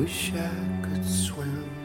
wish I could swim.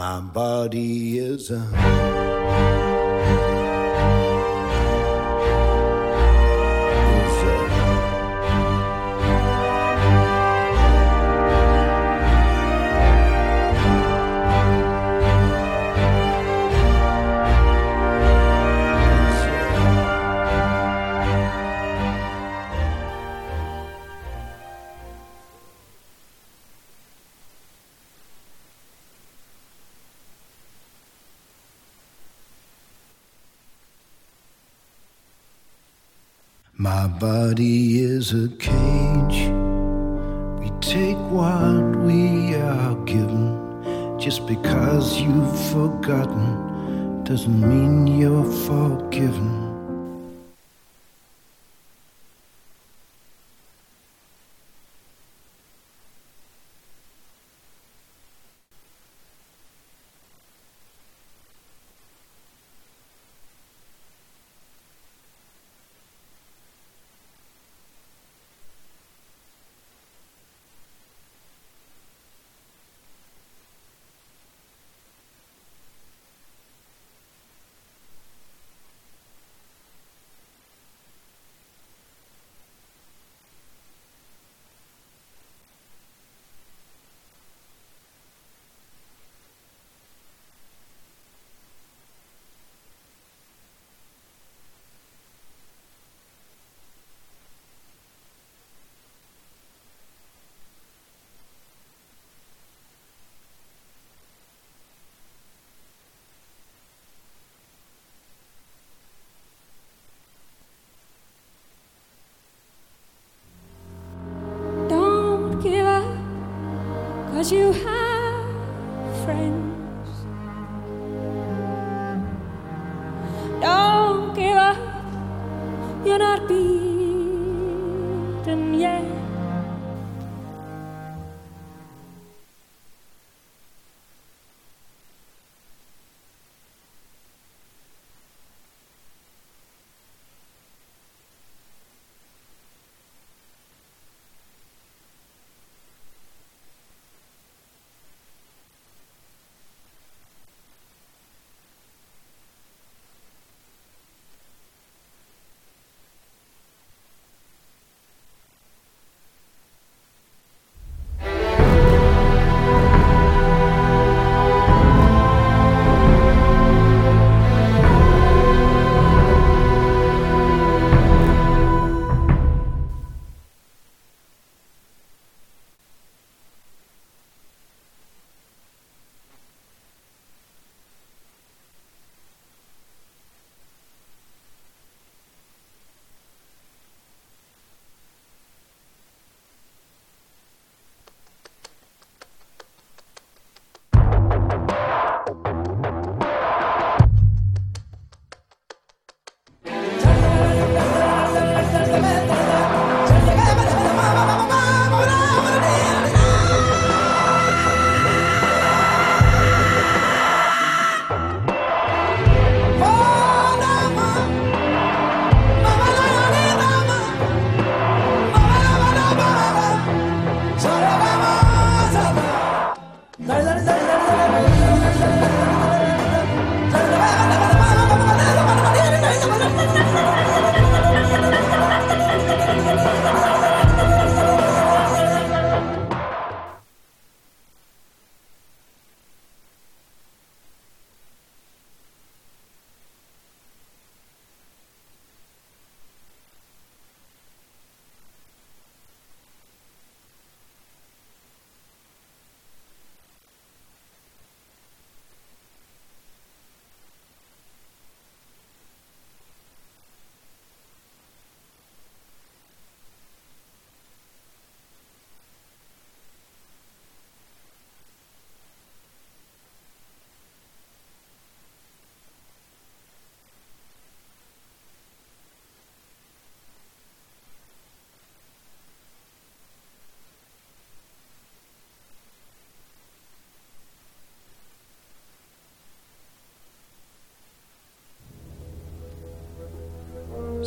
My body is a body is a cage. We take what we are given. Just because you've forgotten doesn't mean you're forgiven.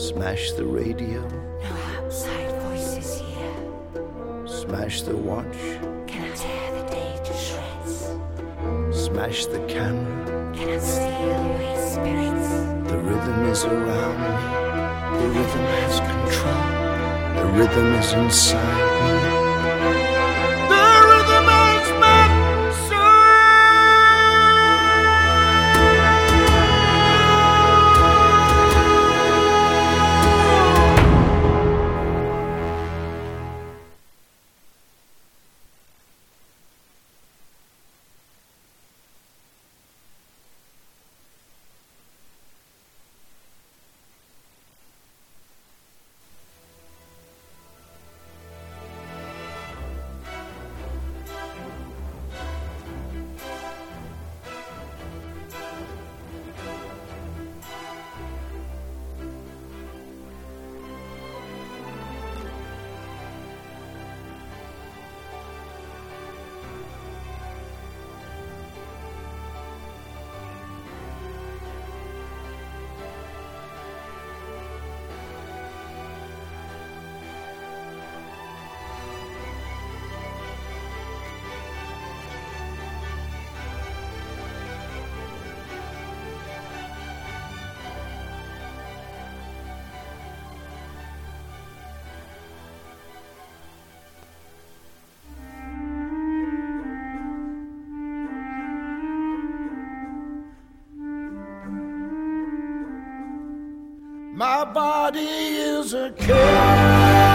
Smash the radio, No outside voices here. smash the watch, Can I tear the day to shreds? smash the camera. Can Cannot steal away spirits. The rhythm is around me. The rhythm has control. The rhythm is inside me. My body is a cage.